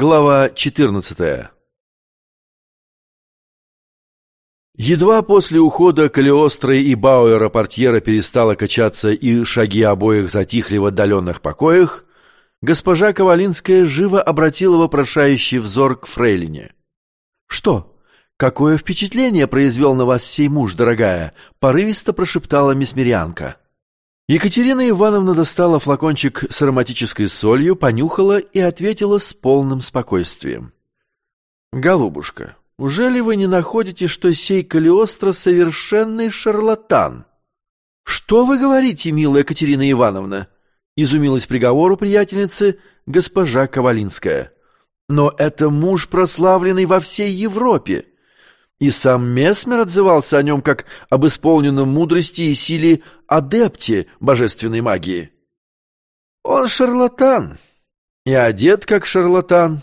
Глава 14 Едва после ухода Калиостры и Бауэра портьера перестала качаться и шаги обоих затихли в отдаленных покоях, госпожа Ковалинская живо обратила вопрошающий взор к фрейлине. «Что? Какое впечатление произвел на вас сей муж, дорогая?» — порывисто прошептала мисмерианка. Екатерина Ивановна достала флакончик с ароматической солью, понюхала и ответила с полным спокойствием. «Голубушка, Ужели вы не находите, что сей Калиостро совершенный шарлатан? Что вы говорите, милая Екатерина Ивановна? Изумилась приговору приятельницы госпожа Ковалинская. Но это муж, прославленный во всей Европе. И сам Месмер отзывался о нем как об исполненном мудрости и силе адепте божественной магии. Он шарлатан, и одет как шарлатан,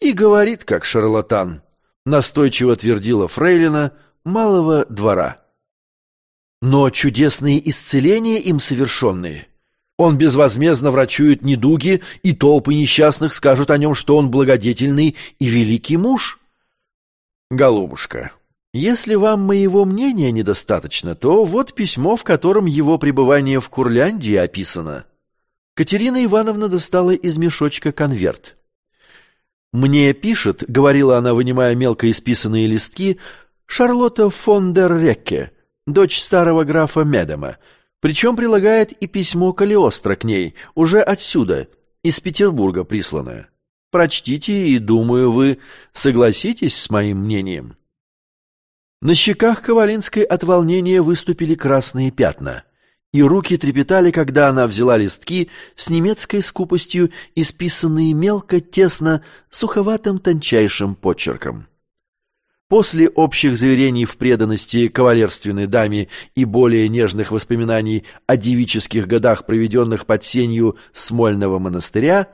и говорит как шарлатан настойчиво твердила фрейлина малого двора. Но чудесные исцеления им совершенные. Он безвозмездно врачует недуги, и толпы несчастных скажут о нем, что он благодетельный и великий муж. Голубушка, если вам моего мнения недостаточно, то вот письмо, в котором его пребывание в Курляндии описано. Катерина Ивановна достала из мешочка конверт. «Мне пишет», — говорила она, вынимая мелко исписанные листки, «Шарлотта фон дер Рекке, дочь старого графа Медема, причем прилагает и письмо Калиостро к ней, уже отсюда, из Петербурга присланное. Прочтите, и, думаю, вы согласитесь с моим мнением». На щеках Ковалинской от волнения выступили красные пятна и руки трепетали, когда она взяла листки с немецкой скупостью, исписанные мелко, тесно, суховатым тончайшим почерком. После общих заверений в преданности кавалерственной даме и более нежных воспоминаний о девических годах, проведенных под сенью Смольного монастыря,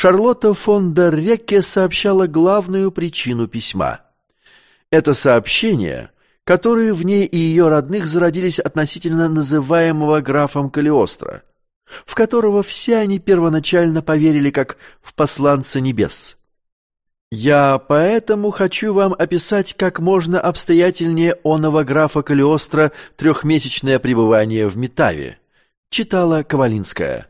Шарлотта фон дер Рекке сообщала главную причину письма. Это сообщение — которые в ней и ее родных зародились относительно называемого графом Калиостро, в которого все они первоначально поверили как в посланца небес. Я поэтому хочу вам описать как можно обстоятельнее оного графа Калиостро трехмесячное пребывание в Метаве, читала Ковалинская.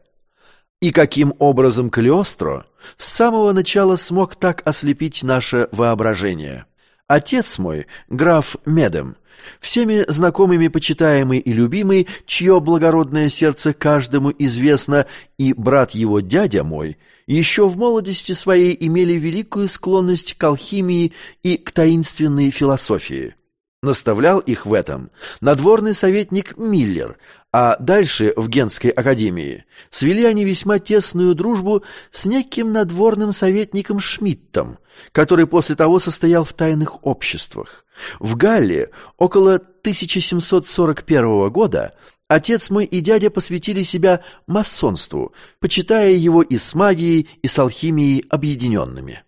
И каким образом Калиостро с самого начала смог так ослепить наше воображение. Отец мой, граф Медем, всеми знакомыми, почитаемый и любимый, чье благородное сердце каждому известно, и брат его, дядя мой, еще в молодости своей имели великую склонность к алхимии и к таинственной философии. Наставлял их в этом надворный советник Миллер, а дальше в Генской академии свели они весьма тесную дружбу с неким надворным советником Шмидтом, который после того состоял в тайных обществах. В Галле около 1741 года отец мой и дядя посвятили себя масонству, почитая его и с магией, и с алхимией объединенными.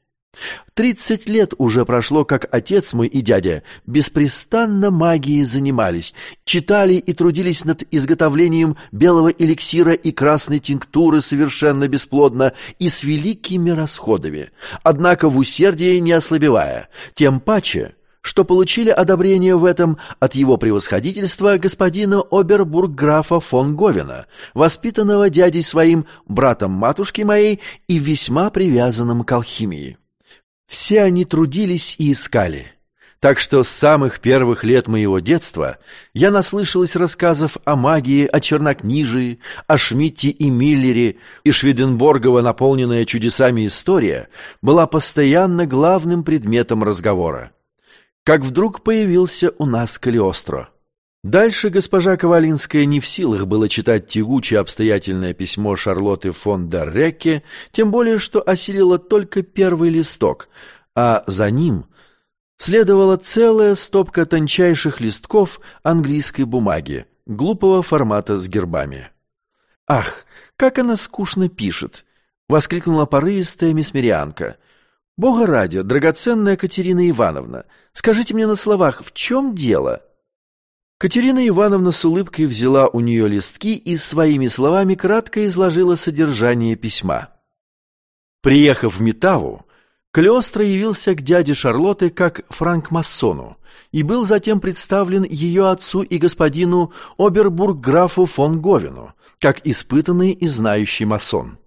Тридцать лет уже прошло, как отец мой и дядя беспрестанно магией занимались, читали и трудились над изготовлением белого эликсира и красной тинктуры совершенно бесплодно и с великими расходами, однако в усердии не ослабевая, тем паче, что получили одобрение в этом от его превосходительства господина обербургграфа фон Говена, воспитанного дядей своим, братом матушки моей и весьма привязанным к алхимии. Все они трудились и искали. Так что с самых первых лет моего детства я наслышалась рассказов о магии, о чернокнижии, о Шмидте и Миллере, и Шведенборгова, наполненная чудесами история, была постоянно главным предметом разговора. Как вдруг появился у нас Калиостро. Дальше госпожа Ковалинская не в силах было читать тягучее обстоятельное письмо Шарлотты фон дер Рекке, тем более что осилила только первый листок, а за ним следовала целая стопка тончайших листков английской бумаги, глупого формата с гербами. «Ах, как она скучно пишет!» — воскликнула порывистая мисмерианка. «Бога ради, драгоценная Катерина Ивановна, скажите мне на словах, в чем дело?» Катерина Ивановна с улыбкой взяла у нее листки и своими словами кратко изложила содержание письма. Приехав в Метаву, Калиостро явился к дяде Шарлотты как франк-массону и был затем представлен ее отцу и господину Обербург-графу фон Говину, как испытанный и знающий масон.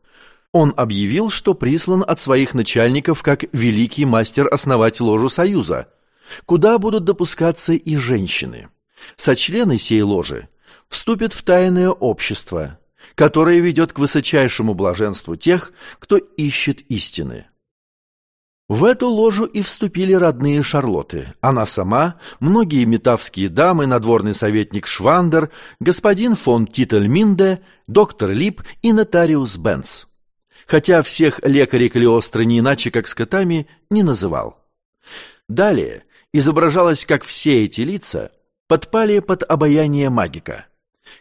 Он объявил, что прислан от своих начальников как великий мастер основать ложу Союза, куда будут допускаться и женщины. Сочлены сей ложи вступят в тайное общество, которое ведет к высочайшему блаженству тех, кто ищет истины. В эту ложу и вступили родные Шарлотты. Она сама, многие метавские дамы, надворный советник Швандер, господин фон Тительминде, доктор Лип и нотариус Бенц. Хотя всех лекарей Калиостро не иначе, как скотами, не называл. Далее изображалось, как все эти лица подпали под обаяние магика –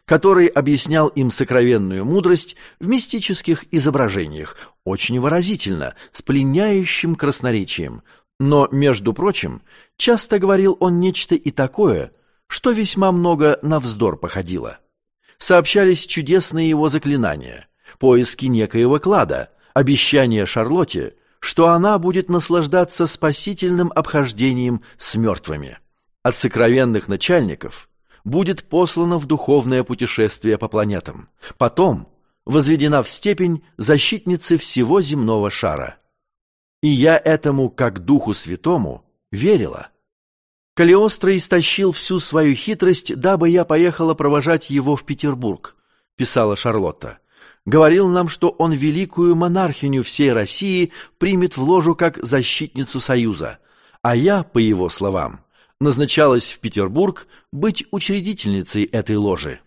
который объяснял им сокровенную мудрость в мистических изображениях, очень выразительно, с пленяющим красноречием. Но, между прочим, часто говорил он нечто и такое, что весьма много на вздор походило. Сообщались чудесные его заклинания, поиски некоего клада, обещание Шарлотте, что она будет наслаждаться спасительным обхождением с мертвыми. От сокровенных начальников – будет послана в духовное путешествие по планетам. Потом возведена в степень защитницы всего земного шара. И я этому, как Духу Святому, верила. Калиостро истощил всю свою хитрость, дабы я поехала провожать его в Петербург, писала Шарлотта. Говорил нам, что он великую монархиню всей России примет в ложу как защитницу Союза, а я, по его словам, назначалась в Петербург быть учредительницей этой ложи.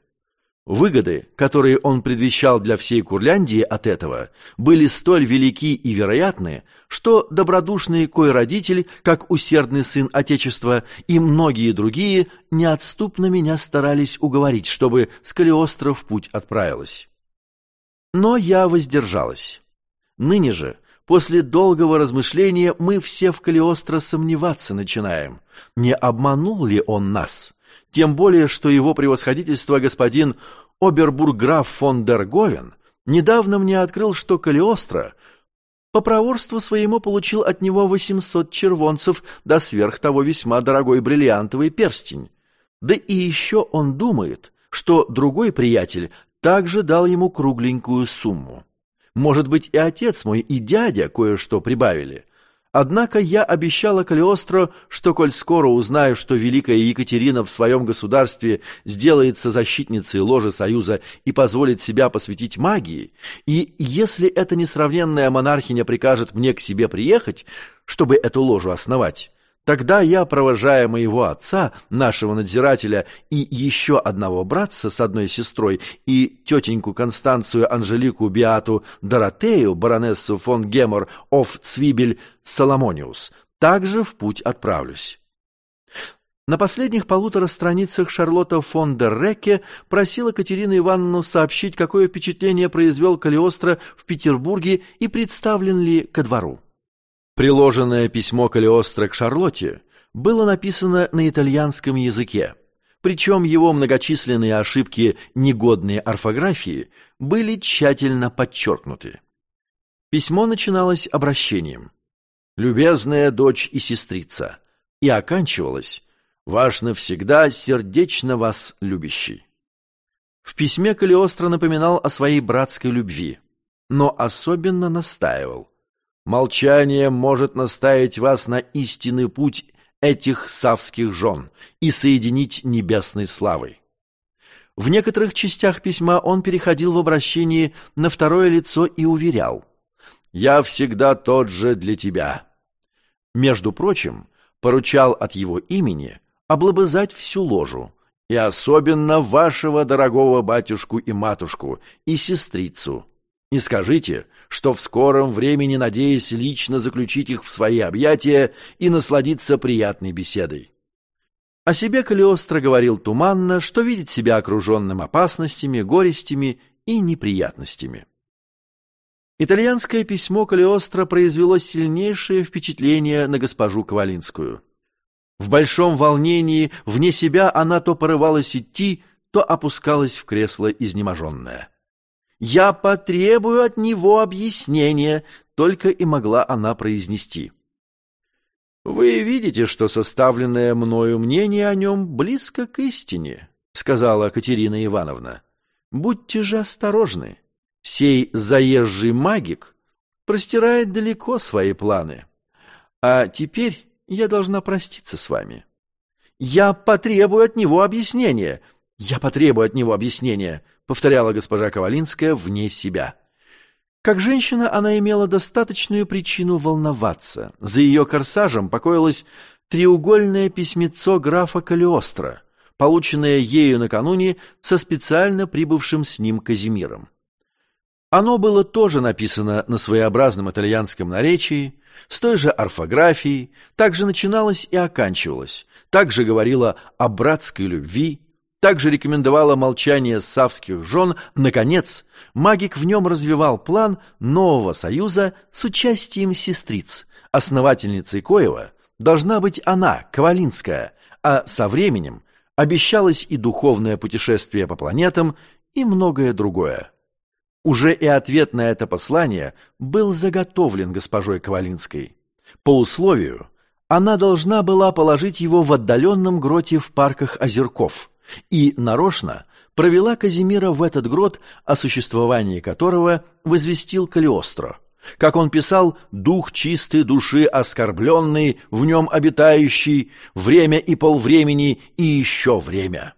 Выгоды, которые он предвещал для всей Курляндии от этого, были столь велики и вероятны, что добродушный кой родитель, как усердный сын Отечества и многие другие, неотступно меня старались уговорить, чтобы с Калиостро в путь отправилась. Но я воздержалась. Ныне же, После долгого размышления мы все в Калиостро сомневаться начинаем. Не обманул ли он нас? Тем более, что его превосходительство господин обербургграф фон дер Говен недавно мне открыл, что Калиостро по проворству своему получил от него 800 червонцев, да сверх того весьма дорогой бриллиантовый перстень. Да и еще он думает, что другой приятель также дал ему кругленькую сумму. Может быть, и отец мой, и дядя кое-что прибавили. Однако я обещала Калиостро, что, коль скоро узнаю, что Великая Екатерина в своем государстве сделается защитницей ложи Союза и позволит себя посвятить магии, и если эта несравненная монархиня прикажет мне к себе приехать, чтобы эту ложу основать, Тогда я, провожая моего отца, нашего надзирателя, и еще одного братца с одной сестрой, и тетеньку Констанцию Анжелику Биату Доротею, баронессу фон Гемор оф Цвибель Соломониус, также в путь отправлюсь. На последних полутора страницах Шарлотта фон дер Рекке просила Катерину Ивановну сообщить, какое впечатление произвел Калиостро в Петербурге и представлен ли ко двору. Приложенное письмо Калиостро к Шарлотте было написано на итальянском языке, причем его многочисленные ошибки негодной орфографии были тщательно подчеркнуты. Письмо начиналось обращением «Любезная дочь и сестрица» и оканчивалось «Ваш навсегда сердечно вас любящий». В письме Калиостро напоминал о своей братской любви, но особенно настаивал – Молчание может наставить вас на истинный путь этих савских жен и соединить небесной славой. В некоторых частях письма он переходил в обращении на второе лицо и уверял «Я всегда тот же для тебя». Между прочим, поручал от его имени облобызать всю ложу, и особенно вашего дорогого батюшку и матушку, и сестрицу. И скажите, что в скором времени надеясь лично заключить их в свои объятия и насладиться приятной беседой. О себе Калиостро говорил туманно, что видит себя окруженным опасностями, горестями и неприятностями. Итальянское письмо Калиостро произвело сильнейшее впечатление на госпожу Ковалинскую. В большом волнении, вне себя, она то порывалась идти, то опускалась в кресло изнеможенное. «Я потребую от него объяснения», — только и могла она произнести. «Вы видите, что составленное мною мнение о нем близко к истине», — сказала Катерина Ивановна. «Будьте же осторожны. Сей заезжий магик простирает далеко свои планы. А теперь я должна проститься с вами». «Я потребую от него объяснения! Я потребую от него объяснения!» — повторяла госпожа Ковалинская вне себя. Как женщина она имела достаточную причину волноваться. За ее корсажем покоилось треугольное письмецо графа Калиостро, полученное ею накануне со специально прибывшим с ним Казимиром. Оно было тоже написано на своеобразном итальянском наречии, с той же орфографией, также начиналось и оканчивалось, также говорило о братской любви, также рекомендовала молчание савских жен. Наконец, магик в нем развивал план нового союза с участием сестриц. Основательницей Коева должна быть она, Ковалинская, а со временем обещалось и духовное путешествие по планетам, и многое другое. Уже и ответ на это послание был заготовлен госпожой Ковалинской. По условию, она должна была положить его в отдаленном гроте в парках Озерков – и нарочно провела Казимира в этот грот, о существовании которого возвестил Калиостро. Как он писал, дух чистой души оскорбленный, в нем обитающий, время и полвремени и еще время.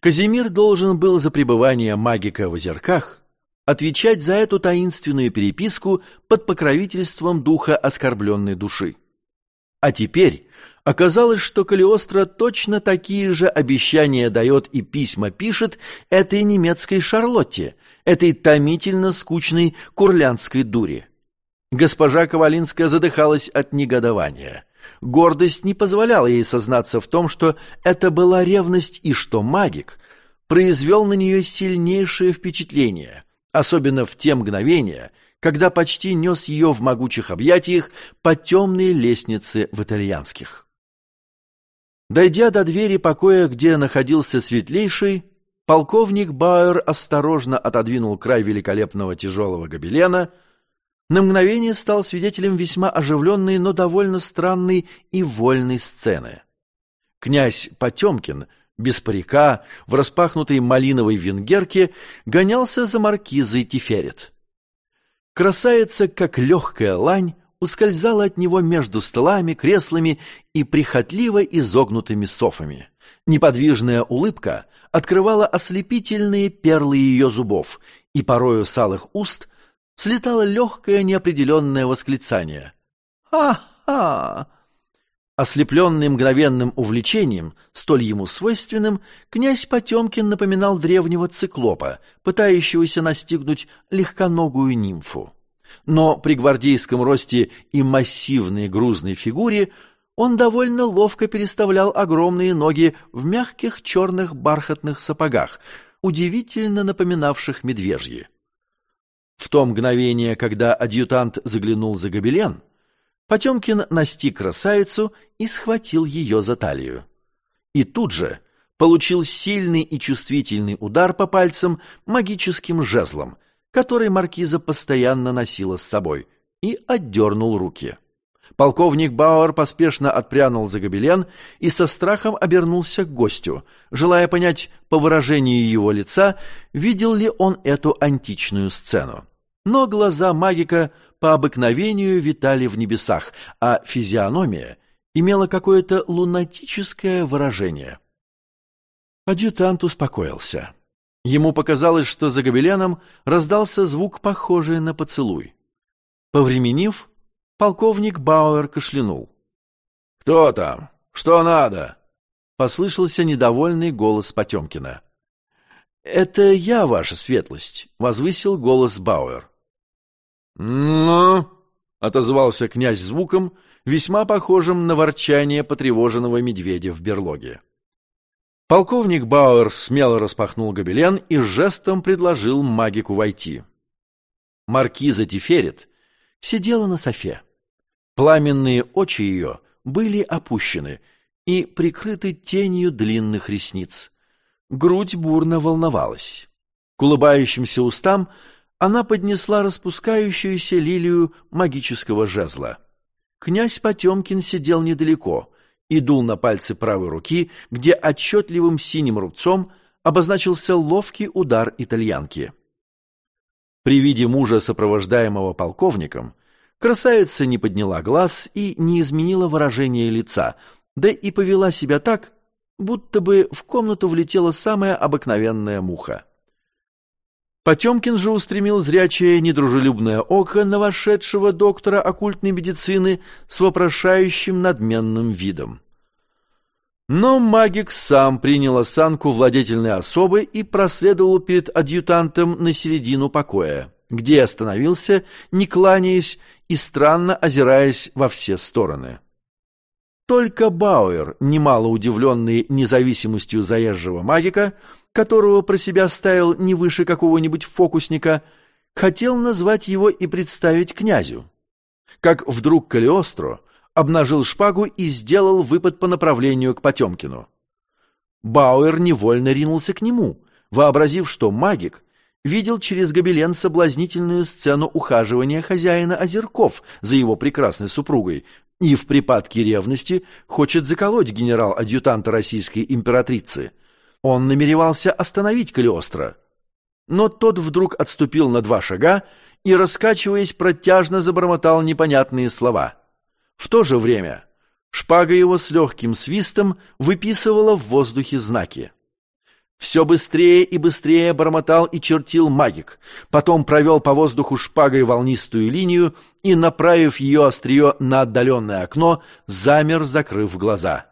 Казимир должен был за пребывание магика в озерках отвечать за эту таинственную переписку под покровительством духа оскорбленной души. А теперь Оказалось, что Калиостро точно такие же обещания дает и письма пишет этой немецкой Шарлотте, этой томительно скучной курлянской дуре. Госпожа Ковалинская задыхалась от негодования. Гордость не позволяла ей сознаться в том, что это была ревность и что магик произвел на нее сильнейшее впечатление, особенно в те мгновения, когда почти нес ее в могучих объятиях по темной лестнице в итальянских. Дойдя до двери покоя, где находился светлейший, полковник Бауэр осторожно отодвинул край великолепного тяжелого гобелена, на мгновение стал свидетелем весьма оживленной, но довольно странной и вольной сцены. Князь Потемкин, без парика, в распахнутой малиновой венгерке, гонялся за маркизой Тиферет. Красавица, как легкая лань, ускользала от него между столами, креслами и прихотливо изогнутыми софами. Неподвижная улыбка открывала ослепительные перлы ее зубов, и порою с алых уст слетало легкое неопределенное восклицание. «Ха-ха!» Ослепленный мгновенным увлечением, столь ему свойственным, князь Потемкин напоминал древнего циклопа, пытающегося настигнуть легконогую нимфу но при гвардейском росте и массивной грузной фигуре он довольно ловко переставлял огромные ноги в мягких черных бархатных сапогах, удивительно напоминавших медвежьи. В то мгновение, когда адъютант заглянул за гобелен, Потемкин настиг красавицу и схватил ее за талию. И тут же получил сильный и чувствительный удар по пальцам магическим жезлом, который маркиза постоянно носила с собой, и отдернул руки. Полковник Бауэр поспешно отпрянул за гобелен и со страхом обернулся к гостю, желая понять по выражению его лица, видел ли он эту античную сцену. Но глаза магика по обыкновению витали в небесах, а физиономия имела какое-то лунатическое выражение. Адъютант успокоился. Ему показалось, что за гобеленом раздался звук, похожий на поцелуй. Повременив, полковник Бауэр кашлянул. «Кто там? Что надо?» — послышался недовольный голос Потемкина. «Это я, ваша светлость», — возвысил голос Бауэр. «Ну?» — отозвался князь звуком, весьма похожим на ворчание потревоженного медведя в берлоге. Полковник Бауэр смело распахнул гобелен и жестом предложил магику войти. Маркиза Тиферет сидела на софе. Пламенные очи ее были опущены и прикрыты тенью длинных ресниц. Грудь бурно волновалась. К улыбающимся устам она поднесла распускающуюся лилию магического жезла. Князь Потемкин сидел недалеко и дул на пальцы правой руки, где отчетливым синим рубцом обозначился ловкий удар итальянки. При виде мужа, сопровождаемого полковником, красавица не подняла глаз и не изменила выражение лица, да и повела себя так, будто бы в комнату влетела самая обыкновенная муха. Потемкин же устремил зрячее недружелюбное око на вошедшего доктора оккультной медицины с вопрошающим надменным видом. Но магик сам принял осанку владетельной особы и проследовал перед адъютантом на середину покоя, где остановился, не кланяясь и странно озираясь во все стороны. Только Бауэр, немало удивленный независимостью заезжего магика, которого про себя ставил не выше какого-нибудь фокусника, хотел назвать его и представить князю. Как вдруг Калиостро обнажил шпагу и сделал выпад по направлению к Потемкину. Бауэр невольно ринулся к нему, вообразив, что магик видел через гобелен соблазнительную сцену ухаживания хозяина озерков за его прекрасной супругой, и в припадке ревности хочет заколоть генерал-адъютанта российской императрицы. Он намеревался остановить Калиостро. Но тот вдруг отступил на два шага и, раскачиваясь, протяжно забормотал непонятные слова. В то же время шпага его с легким свистом выписывала в воздухе знаки. Все быстрее и быстрее бормотал и чертил магик, потом провел по воздуху шпагой волнистую линию и, направив ее острие на отдаленное окно, замер, закрыв глаза.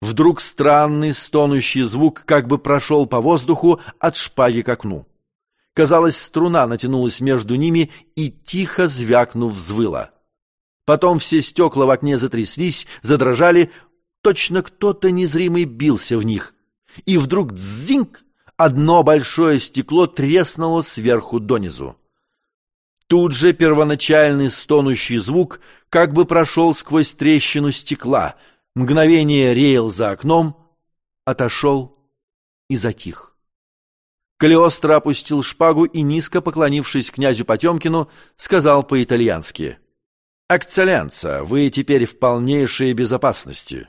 Вдруг странный стонущий звук как бы прошел по воздуху от шпаги к окну. Казалось, струна натянулась между ними и, тихо звякнув, взвыла. Потом все стекла в окне затряслись, задрожали, точно кто-то незримый бился в них и вдруг дзинг! Одно большое стекло треснуло сверху донизу. Тут же первоначальный стонущий звук как бы прошел сквозь трещину стекла, мгновение реял за окном, отошел и затих. Калиостро опустил шпагу и, низко поклонившись князю Потемкину, сказал по-итальянски «Акцелленца, вы теперь в полнейшей безопасности».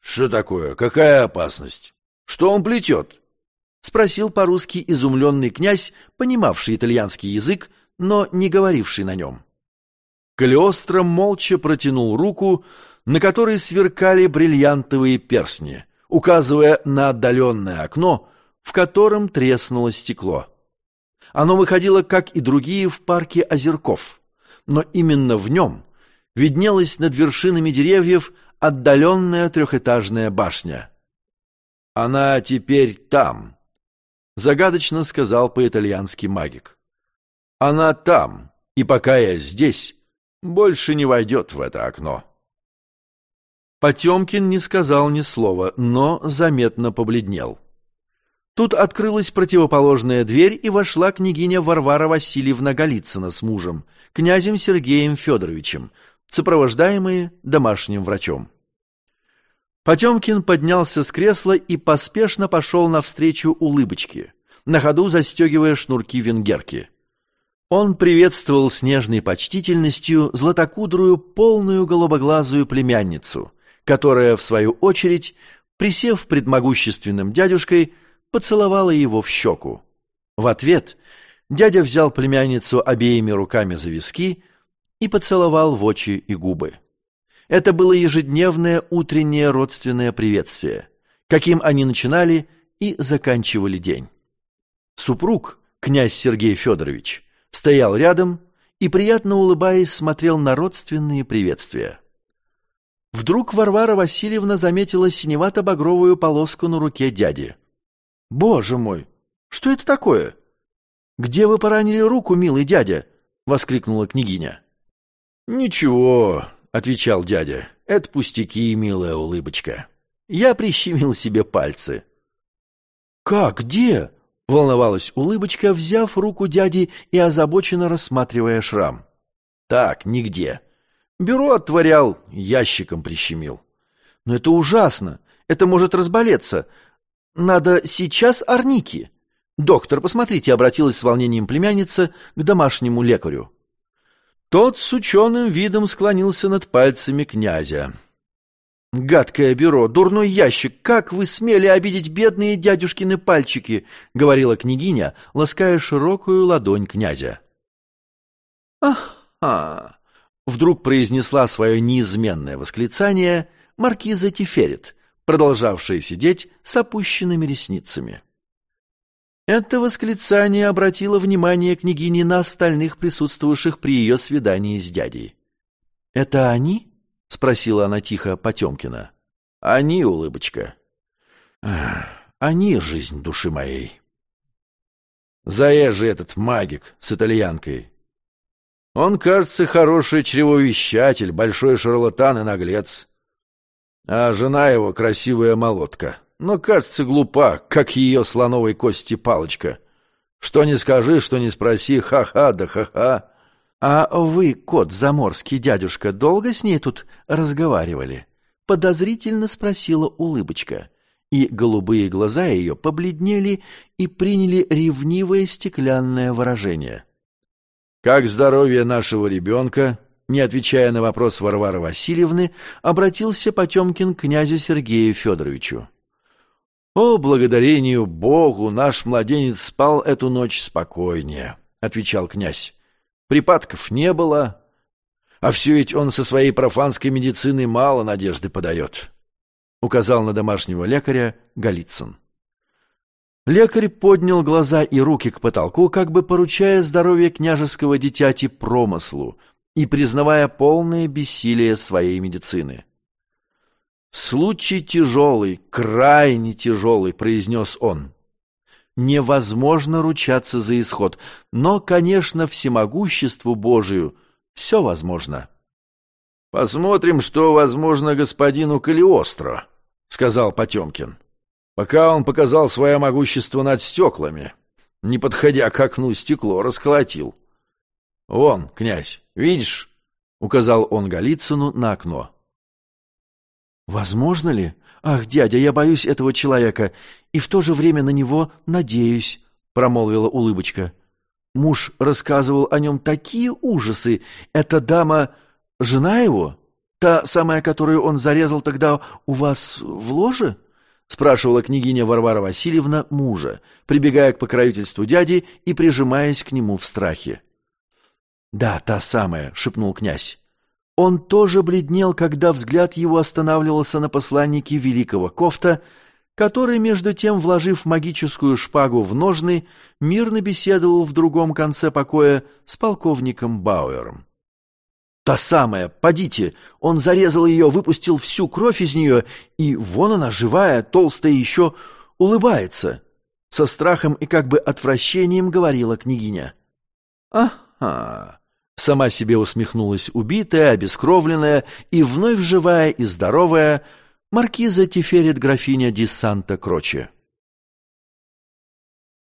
«Что такое? Какая опасность?» Что он плетет? Спросил по-русски изумленный князь, понимавший итальянский язык, но не говоривший на нем. Калиостро молча протянул руку, на которой сверкали бриллиантовые перстни, указывая на отдаленное окно, в котором треснуло стекло. Оно выходило, как и другие, в парке озерков, но именно в нем виднелась над вершинами деревьев отдаленная трехэтажная башня. «Она теперь там», — загадочно сказал по-итальянски магик. «Она там, и пока я здесь, больше не войдет в это окно». Потемкин не сказал ни слова, но заметно побледнел. Тут открылась противоположная дверь, и вошла княгиня Варвара Васильевна Голицына с мужем, князем Сергеем Федоровичем, сопровождаемые домашним врачом. Потемкин поднялся с кресла и поспешно пошел навстречу улыбочке, на ходу застегивая шнурки венгерки. Он приветствовал с нежной почтительностью златокудрую, полную голубоглазую племянницу, которая, в свою очередь, присев пред могущественным дядюшкой, поцеловала его в щеку. В ответ дядя взял племянницу обеими руками за виски и поцеловал в очи и губы. Это было ежедневное утреннее родственное приветствие, каким они начинали и заканчивали день. Супруг, князь Сергей Федорович, стоял рядом и, приятно улыбаясь, смотрел на родственные приветствия. Вдруг Варвара Васильевна заметила синевато-багровую полоску на руке дяди. «Боже мой! Что это такое? Где вы поранили руку, милый дядя?» — воскликнула княгиня. «Ничего, отвечал дядя. Это пустяки, милая улыбочка. Я прищемил себе пальцы. Как, где? волновалась улыбочка, взяв руку дяди и озабоченно рассматривая шрам. Так, нигде. Бюро отворял, ящиком прищемил. Но это ужасно. Это может разболеться. Надо сейчас орники. Доктор, посмотрите, обратилась с волнением племянница к домашнему лекарю. Тот с ученым видом склонился над пальцами князя. «Гадкое бюро, дурной ящик, как вы смели обидеть бедные дядюшкины пальчики!» — говорила княгиня, лаская широкую ладонь князя. «Ах-ха!» — вдруг произнесла свое неизменное восклицание маркиза Тиферет, продолжавшая сидеть с опущенными ресницами. Это восклицание обратило внимание княгини на остальных присутствовавших при ее свидании с дядей. «Это они?» — спросила она тихо Потемкина. «Они, улыбочка. Они — жизнь души моей». Заезжий этот магик с итальянкой. Он, кажется, хороший чревовещатель, большой шарлатан и наглец. А жена его — красивая молотка но, кажется, глупа, как ее слоновой кости палочка. Что не скажи, что не спроси, ха-ха да ха-ха. А вы, кот заморский дядюшка, долго с ней тут разговаривали? Подозрительно спросила улыбочка, и голубые глаза ее побледнели и приняли ревнивое стеклянное выражение. «Как здоровье нашего ребенка?» Не отвечая на вопрос Варвары Васильевны, обратился Потемкин к князю Сергею Федоровичу. «О, благодарению Богу, наш младенец спал эту ночь спокойнее», — отвечал князь. «Припадков не было, а все ведь он со своей профанской медициной мало надежды подает», — указал на домашнего лекаря Голицын. Лекарь поднял глаза и руки к потолку, как бы поручая здоровье княжеского дитяти промыслу и признавая полное бессилие своей медицины. «Случай тяжелый, крайне тяжелый», — произнес он. «Невозможно ручаться за исход, но, конечно, всемогуществу Божию все возможно». «Посмотрим, что возможно господину Калиостро», — сказал Потемкин. «Пока он показал свое могущество над стеклами, не подходя к окну, стекло расколотил». «Вон, князь, видишь?» — указал он Голицыну на окно. «Возможно ли? Ах, дядя, я боюсь этого человека и в то же время на него надеюсь», — промолвила улыбочка. «Муж рассказывал о нем такие ужасы. Эта дама — жена его? Та самая, которую он зарезал тогда у вас в ложе?» — спрашивала княгиня Варвара Васильевна мужа, прибегая к покровительству дяди и прижимаясь к нему в страхе. «Да, та самая», — шепнул князь. Он тоже бледнел, когда взгляд его останавливался на посланнике великого Кофта, который, между тем, вложив магическую шпагу в ножны, мирно беседовал в другом конце покоя с полковником Бауэром. «Та самая, подите! Он зарезал ее, выпустил всю кровь из нее, и вон она, живая, толстая еще, улыбается!» Со страхом и как бы отвращением говорила княгиня. «Ага!» Сама себе усмехнулась убитая, обескровленная и вновь живая и здоровая маркиза Тиферит графиня Ди Санта Кроче.